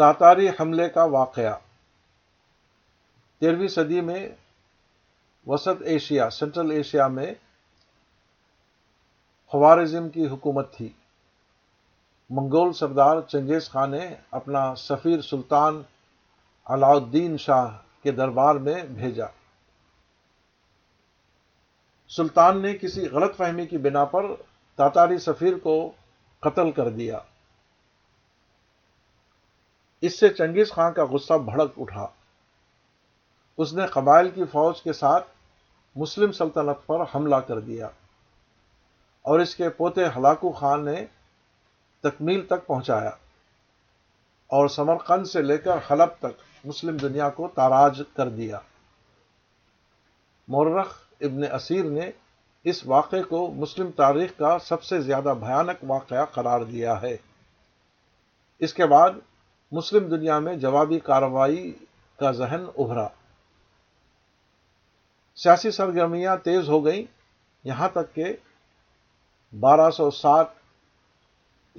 تاتاری حملے کا واقعہ تیرہویں صدی میں وسط ایشیا سینٹرل ایشیا میں خوارزم کی حکومت تھی منگول سردار چنگیز خان نے اپنا سفیر سلطان علاؤ الدین شاہ کے دربار میں بھیجا سلطان نے کسی غلط فہمی کی بنا پر تاتاری سفیر کو قتل کر دیا اس سے چنگیز خان کا غصہ بھڑک اٹھا اس نے قبائل کی فوج کے ساتھ مسلم سلطنت پر حملہ کر دیا اور اس کے پوتے ہلاکو خان نے تکمیل تک پہنچایا اور سمرقند سے لے کر حلب تک مسلم دنیا کو تاراج کر دیا مورخ ابن اسیر نے اس واقعے کو مسلم تاریخ کا سب سے زیادہ بھیانک واقعہ قرار دیا ہے اس کے بعد مسلم دنیا میں جوابی کارروائی کا ذہن ابھرا سیاسی سرگرمیاں تیز ہو گئیں یہاں تک کہ بارہ سو سات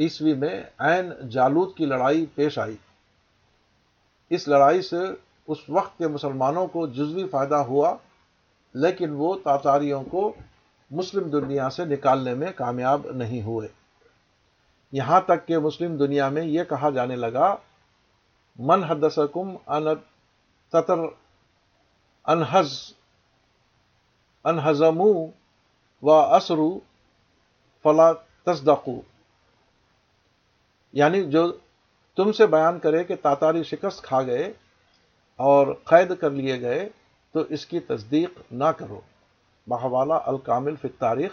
عیسوی میں عین جالود کی لڑائی پیش آئی اس لڑائی سے اس وقت کے مسلمانوں کو جزوی فائدہ ہوا لیکن وہ تاتاریوں کو مسلم دنیا سے نکالنے میں کامیاب نہیں ہوئے یہاں تک کہ مسلم دنیا میں یہ کہا جانے لگا من ان انحز انہزمو و اسرو فلا تصدقو یعنی جو تم سے بیان کرے کہ تاتاری شکست کھا گئے اور قید کر لیے گئے تو اس کی تصدیق نہ کرو بحوالہ الکامل فی تاریخ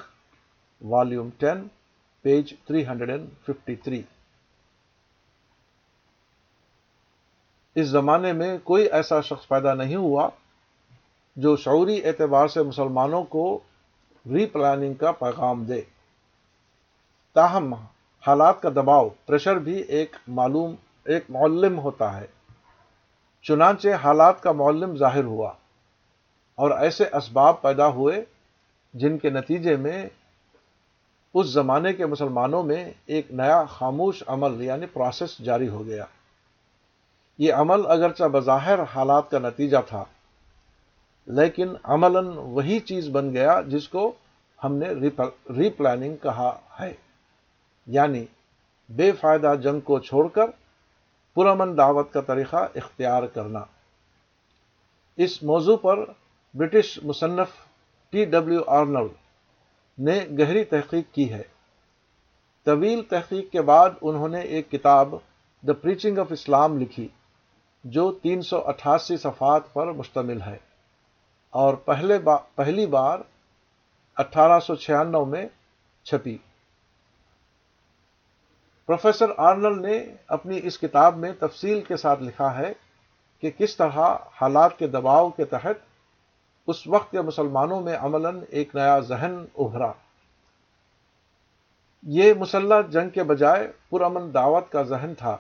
volume ten page three hundred and fifty three اس زمانے میں کوئی ایسا شخص پیدا نہیں ہوا جو شعوری اعتبار سے مسلمانوں کو ری پلاننگ کا پیغام دے تاہم حالات کا دباؤ پریشر بھی ایک معلوم ایک معلم ہوتا ہے چنانچہ حالات کا معلم ظاہر ہوا اور ایسے اسباب پیدا ہوئے جن کے نتیجے میں اس زمانے کے مسلمانوں میں ایک نیا خاموش عمل یعنی پروسیس جاری ہو گیا یہ عمل اگرچہ بظاہر حالات کا نتیجہ تھا لیکن عمل وہی چیز بن گیا جس کو ہم نے ری پلاننگ کہا ہے یعنی بے فائدہ جنگ کو چھوڑ کر پرامن دعوت کا طریقہ اختیار کرنا اس موضوع پر برٹش مصنف ٹی ڈبلیو آرنل نے گہری تحقیق کی ہے طویل تحقیق کے بعد انہوں نے ایک کتاب دا پریچنگ آف اسلام لکھی جو تین سو اٹھاسی صفحات پر مشتمل ہے اور پہلے با پہلی بار اٹھارہ سو چھیانوے میں چھپی پروفیسر آرنل نے اپنی اس کتاب میں تفصیل کے ساتھ لکھا ہے کہ کس طرح حالات کے دباؤ کے تحت اس وقت کے مسلمانوں میں عملاً ایک نیا ذہن ابھرا یہ مسلح جنگ کے بجائے پرامن دعوت کا ذہن تھا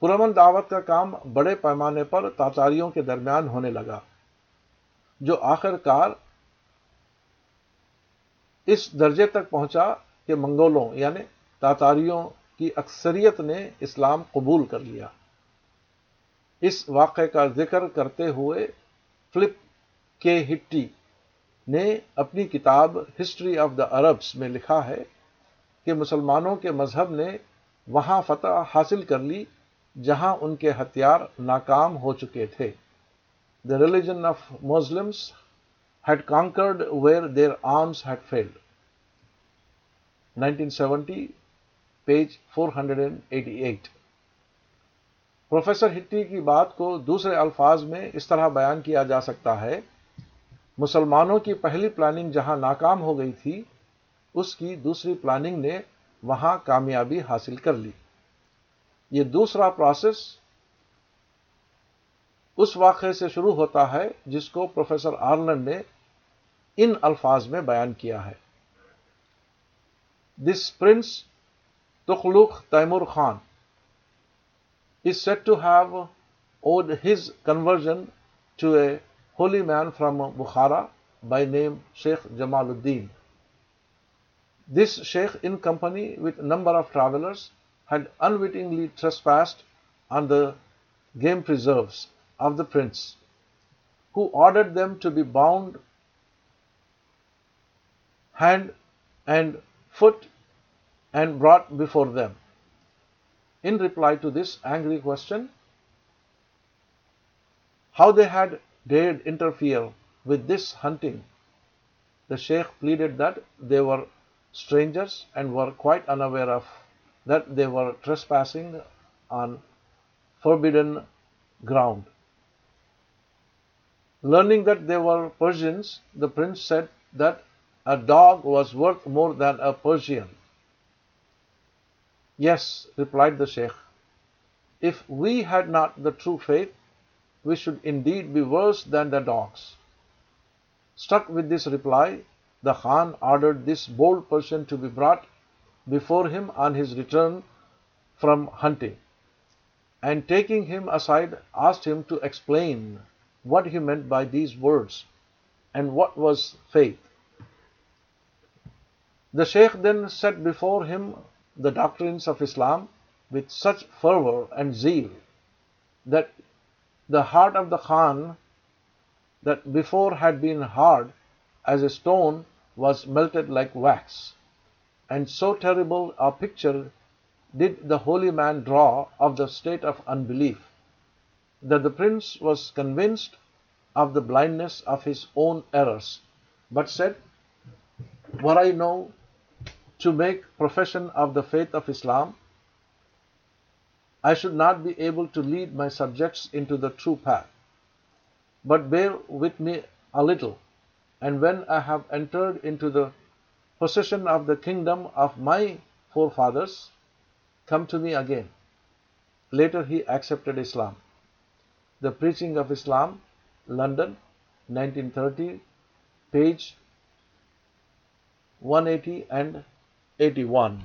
پرامن دعوت کا کام بڑے پیمانے پر تاتاریوں کے درمیان ہونے لگا جو آخر کار اس درجے تک پہنچا کہ منگولوں یعنی تاتاریوں کی اکثریت نے اسلام قبول کر لیا اس واقعے کا ذکر کرتے ہوئے فلپ کے ہٹی نے اپنی کتاب ہسٹری آف دا عربس میں لکھا ہے کہ مسلمانوں کے مذہب نے وہاں فتح حاصل کر لی جہاں ان کے ہتھیار ناکام ہو چکے تھے the religion of Muslims had conquered where their arms had failed seventy page four hundred and eighty eight professor Hitti کی بات کو دوسرے الفاظ میں اس طرح بیان کیا جا سکتا ہے مسلمانوں کی پہلی پلاننگ جہاں ناکام ہو گئی تھی اس کی دوسری پلاننگ نے وہاں کامیابی حاصل کر لی یہ دوسرا پروسیس اس واقعے سے شروع ہوتا ہے جس کو پروفیسر آرلن نے ان الفاظ میں بیان کیا ہے this prince Tughluq Timur Khan is said to have owed his conversion to a holy man from Bukhara by name Sheikh Jamaluddin this Sheikh in company with number of travellers had unwittingly trespassed on the game preserves of the prince, who ordered them to be bound hand and foot and brought before them. In reply to this angry question, how they had dared interfere with this hunting, the Sheikh pleaded that they were strangers and were quite unaware of that they were trespassing on forbidden ground. Learning that they were Persians, the prince said that a dog was worth more than a Persian. Yes, replied the sheikh, if we had not the true faith, we should indeed be worse than the dogs. Struck with this reply, the Khan ordered this bold Persian to be brought before him on his return from hunting, and taking him aside, asked him to explain what he meant by these words and what was faith. The Shaykh then set before him the doctrines of Islam with such fervor and zeal that the heart of the Khan, that before had been hard as a stone, was melted like wax. And so terrible picture did the holy man draw of the state of imprudence we know to make profession of the faith of Islam I should not be able to lead my subjects but they with metal and wait I have entered in possession of the kingdom of my forefathers. Come to me again. Later he accepted Islam. The Preaching of Islam, London, 1930, page 180 and 81.